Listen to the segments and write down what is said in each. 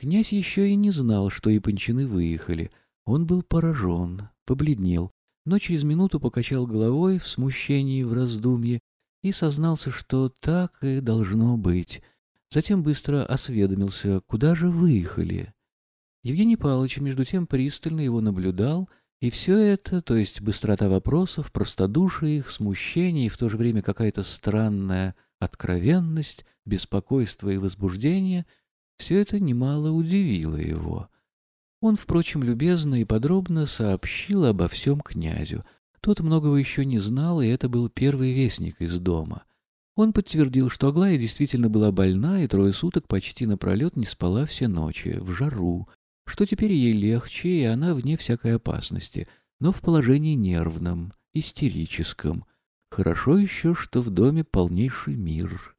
Князь еще и не знал, что япончины выехали. Он был поражен, побледнел, но через минуту покачал головой в смущении, в раздумье и сознался, что так и должно быть. Затем быстро осведомился, куда же выехали. Евгений Павлович, между тем, пристально его наблюдал, и все это, то есть быстрота вопросов, простодушие их, смущение и в то же время какая-то странная откровенность, беспокойство и возбуждение, все это немало удивило его. Он, впрочем, любезно и подробно сообщил обо всем князю. Тот многого еще не знал, и это был первый вестник из дома. Он подтвердил, что Аглая действительно была больна и трое суток почти напролет не спала все ночи, в жару, что теперь ей легче, и она вне всякой опасности, но в положении нервном, истерическом. Хорошо еще, что в доме полнейший мир.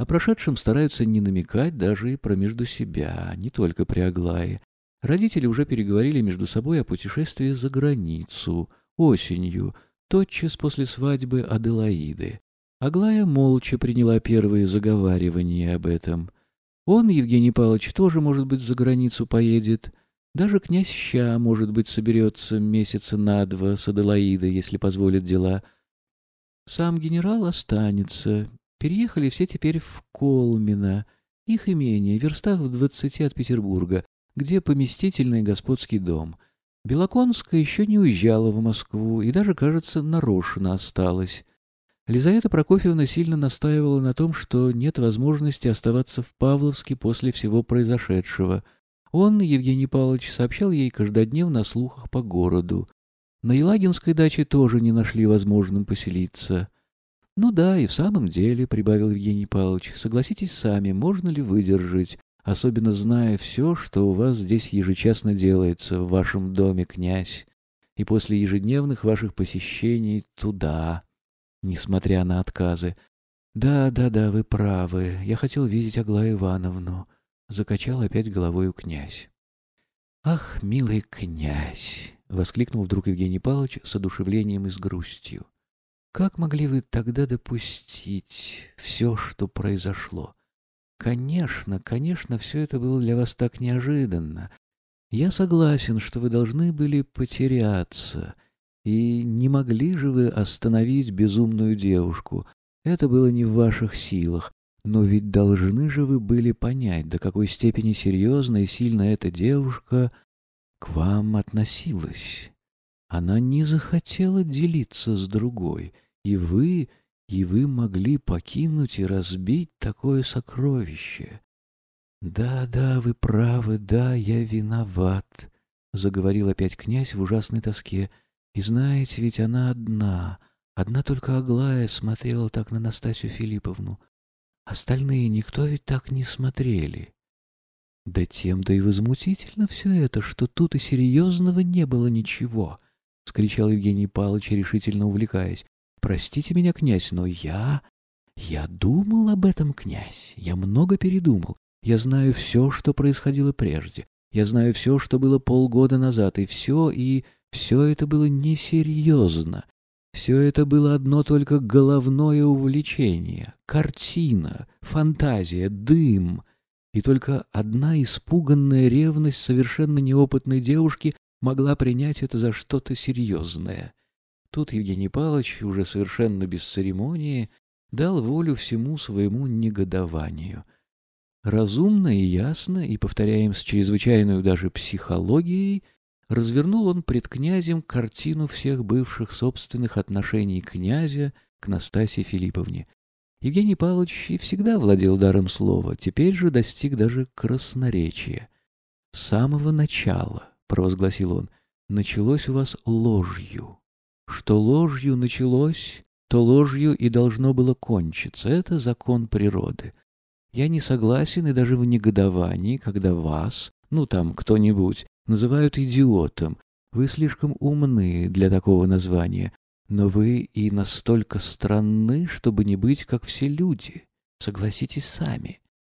О прошедшем стараются не намекать даже и про между себя, не только при Аглае. Родители уже переговорили между собой о путешествии за границу, осенью, тотчас после свадьбы Аделаиды. Аглая молча приняла первые заговаривания об этом. Он, Евгений Павлович, тоже, может быть, за границу поедет. Даже князь Ща, может быть, соберется месяца на два с Аделаидой, если позволят дела. Сам генерал останется. Переехали все теперь в Колмино, их имение, в верстах в двадцати от Петербурга где поместительный господский дом. Белоконская еще не уезжала в Москву и даже, кажется, нарочно осталась. Лизавета Прокофьевна сильно настаивала на том, что нет возможности оставаться в Павловске после всего произошедшего. Он, Евгений Павлович, сообщал ей каждодневно о слухах по городу. На Елагинской даче тоже не нашли возможным поселиться. «Ну да, и в самом деле», — прибавил Евгений Павлович, — «согласитесь сами, можно ли выдержать особенно зная все, что у вас здесь ежечасно делается, в вашем доме, князь, и после ежедневных ваших посещений туда, несмотря на отказы. Да, да, да, вы правы, я хотел видеть Аглаю Ивановну, — закачал опять головою князь. «Ах, милый князь!» — воскликнул вдруг Евгений Павлович с одушевлением и с грустью. «Как могли вы тогда допустить все, что произошло? Конечно, конечно, все это было для вас так неожиданно. Я согласен, что вы должны были потеряться. И не могли же вы остановить безумную девушку. Это было не в ваших силах. Но ведь должны же вы были понять, до какой степени серьезно и сильно эта девушка к вам относилась. Она не захотела делиться с другой, и вы и вы могли покинуть и разбить такое сокровище. Да, да, вы правы, да, я виноват, заговорил опять князь в ужасной тоске. И знаете, ведь она одна, одна только Аглая смотрела так на Настасью Филипповну. Остальные никто ведь так не смотрели. Да тем-то и возмутительно все это, что тут и серьезного не было ничего, — вскричал Евгений Павлович, решительно увлекаясь. Простите меня, князь, но я... Я думал об этом, князь. Я много передумал. Я знаю все, что происходило прежде. Я знаю все, что было полгода назад, и все, и все это было несерьезно. Все это было одно только головное увлечение, картина, фантазия, дым. И только одна испуганная ревность совершенно неопытной девушки могла принять это за что-то серьезное. Тут Евгений Павлович, уже совершенно без церемонии, дал волю всему своему негодованию. Разумно и ясно, и, повторяем, с чрезвычайной даже психологией, развернул он пред князем картину всех бывших собственных отношений князя к Настасье Филипповне. Евгений Павлович и всегда владел даром слова, теперь же достиг даже красноречия. «С самого начала», — провозгласил он, — «началось у вас ложью». Что ложью началось, то ложью и должно было кончиться. Это закон природы. Я не согласен и даже в негодовании, когда вас, ну там кто-нибудь, называют идиотом. Вы слишком умны для такого названия, но вы и настолько странны, чтобы не быть, как все люди. Согласитесь сами.